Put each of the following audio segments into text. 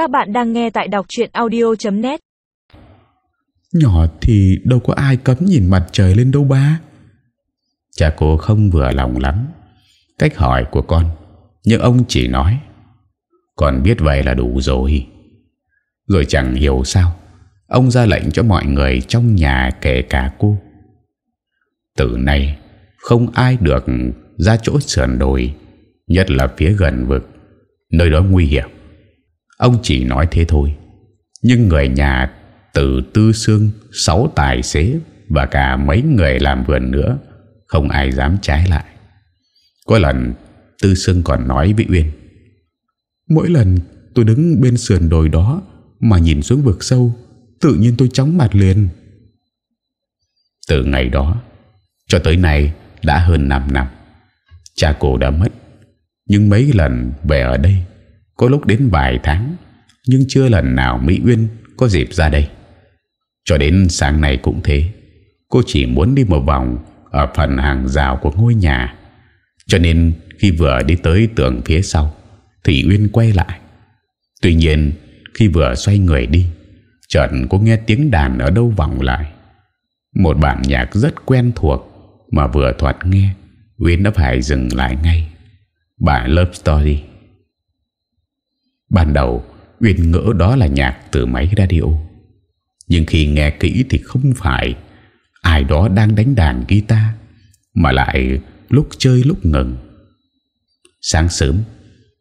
Các bạn đang nghe tại đọc truyện audio.net Nhỏ thì đâu có ai cấm nhìn mặt trời lên đâu ba. Cha cô không vừa lòng lắm. Cách hỏi của con, Nhưng ông chỉ nói, Con biết vậy là đủ rồi. Rồi chẳng hiểu sao, Ông ra lệnh cho mọi người trong nhà kể cả cô. Từ nay, Không ai được ra chỗ sườn đồi, Nhất là phía gần vực, Nơi đó nguy hiểm. Ông chỉ nói thế thôi. Nhưng người nhà từ tư xương Sáu tài xế Và cả mấy người làm vườn nữa, Không ai dám trái lại. Có lần Tư xương còn nói với Uyên, Mỗi lần tôi đứng bên sườn đồi đó Mà nhìn xuống vực sâu, Tự nhiên tôi chóng mặt liền. Từ ngày đó Cho tới nay đã hơn 5 năm, Cha cô đã mất. Nhưng mấy lần về ở đây có lúc đến vài tháng, Nhưng chưa lần nào Mỹ Uyên có dịp ra đây. Cho đến sáng nay cũng thế, Cô chỉ muốn đi một vòng Ở phần hàng rào của ngôi nhà. Cho nên khi vừa đi tới tường phía sau, Thì Uyên quay lại. Tuy nhiên, khi vừa xoay người đi, Chợt cô nghe tiếng đàn ở đâu vọng lại. Một bản nhạc rất quen thuộc Mà vừa thoạt nghe, Uyên đã phải dừng lại ngay. Bản Love Story. Ban đầu, Uyên ngỡ đó là nhạc từ máy radio. Nhưng khi nghe kỹ thì không phải Ai đó đang đánh đàn guitar, Mà lại lúc chơi lúc ngừng. Sáng sớm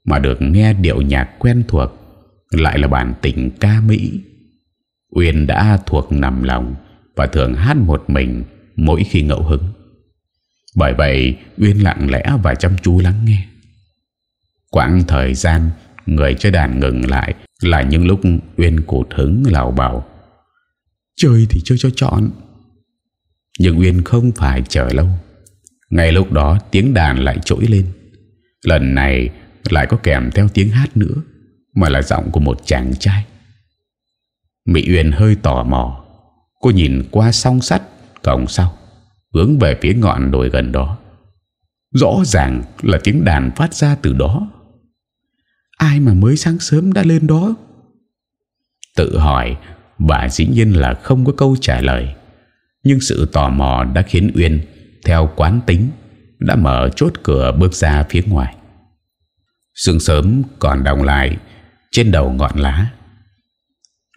Mà được nghe điệu nhạc quen thuộc, Lại là bản tình ca Mỹ. Uyên đã thuộc nằm lòng Và thường hát một mình Mỗi khi ngẫu hứng. Bởi vậy, Uyên lặng lẽ và chăm chú lắng nghe. Quãng thời gian Người chơi đàn ngừng lại Là những lúc Uyên cụt hứng lào bảo Chơi thì chơi cho chọn. Nhưng Uyên không phải chờ lâu. Ngay lúc đó tiếng đàn lại trỗi lên. Lần này lại có kèm theo tiếng hát nữa Mà là giọng của một chàng trai. Mỹ Uyên hơi tò mò. Cô nhìn qua song sắt Cổng sau Hướng về phía ngọn đồi gần đó. Rõ ràng là tiếng đàn phát ra từ đó Ai mà mới sáng sớm đã lên đó? Tự hỏi Bà dĩ nhiên là không có câu trả lời. Nhưng sự tò mò đã khiến Uyên Theo quán tính Đã mở chốt cửa bước ra phía ngoài. Sương sớm còn đồng lại Trên đầu ngọn lá.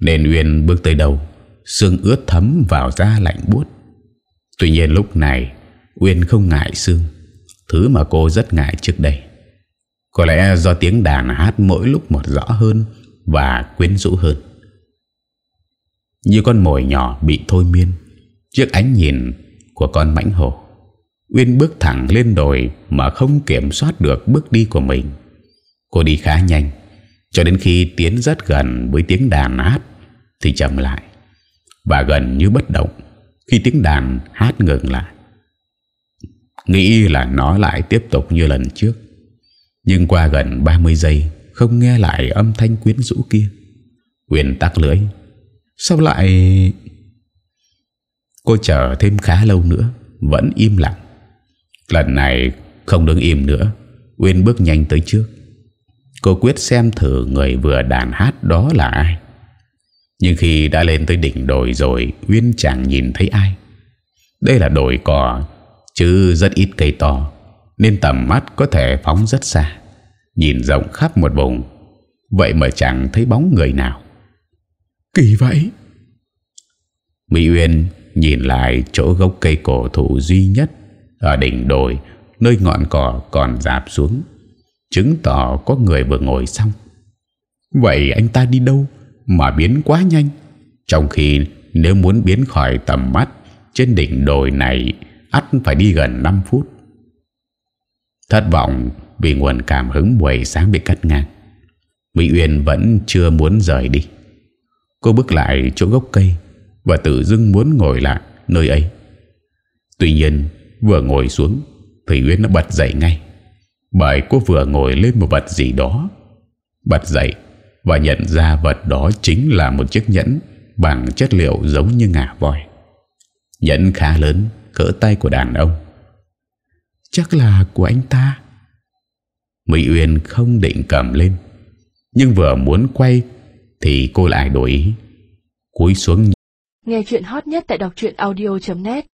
Nên Uyên bước tới đầu, Sương ướt thấm vào da lạnh buốt. Tuy nhiên lúc này Uyên không ngại Sương Thứ mà cô rất ngại trước đây. Có lẽ do tiếng đàn hát mỗi lúc một rõ hơn Và quyến rũ hơn. Như con mồi nhỏ bị thôi miên, Trước ánh nhìn của con mãnh hổ, Uyên bước thẳng lên đồi Mà không kiểm soát được bước đi của mình. Cô đi khá nhanh, Cho đến khi tiến rất gần với tiếng đàn hát Thì chậm lại Và gần như bất động Khi tiếng đàn hát ngừng lại. Nghĩ là nó lại tiếp tục như lần trước. Nhưng qua gần 30 giây, Không nghe lại âm thanh quyến rũ kia. Quyền tắc lưỡi. Sao lại Cô chờ thêm khá lâu nữa, Vẫn im lặng. Lần này không đứng im nữa Uyên bước nhanh tới trước. Cô quyết xem thử người vừa đàn hát đó là ai. Nhưng khi đã lên tới đỉnh đồi rồi Uyên chẳng nhìn thấy ai. Đây là đồi cỏ, Chứ rất ít cây to. Nên tầm mắt có thể phóng rất xa Nhìn rộng khắp một vùng. Vậy mà chẳng thấy bóng người nào. Kỳ vậy. Mỹ Uyên nhìn lại chỗ gốc cây cổ thụ duy nhất Ở đỉnh đồi Nơi ngọn cỏ còn dạp xuống Chứng tỏ có người vừa ngồi xong. Vậy anh ta đi đâu Mà biến quá nhanh? Trong khi nếu muốn biến khỏi tầm mắt Trên đỉnh đồi này ắt phải đi gần 5 phút Thất vọng Vì nguồn cảm hứng buổi sáng bị cắt ngang. Mỹ Uyên vẫn chưa muốn rời đi. Cô bước lại chỗ gốc cây Và tự dưng muốn ngồi lại nơi ấy. Tuy nhiên, Vừa ngồi xuống Thì Uyên đã bật dậy ngay. Bởi cô vừa ngồi lên một vật gì đó. Bật dậy Và nhận ra vật đó chính là một chiếc nhẫn Bằng chất liệu giống như ngà voi. Nhẫn khá lớn, Cỡ tay của đàn ông. Chắc là của anh ta. Mỹ Uyên không định cầm lên, Nhưng vừa muốn quay thì cô lại đổi ý. Cúi xuống Nghe chuyện hot nhất tại đọc truyện audio.net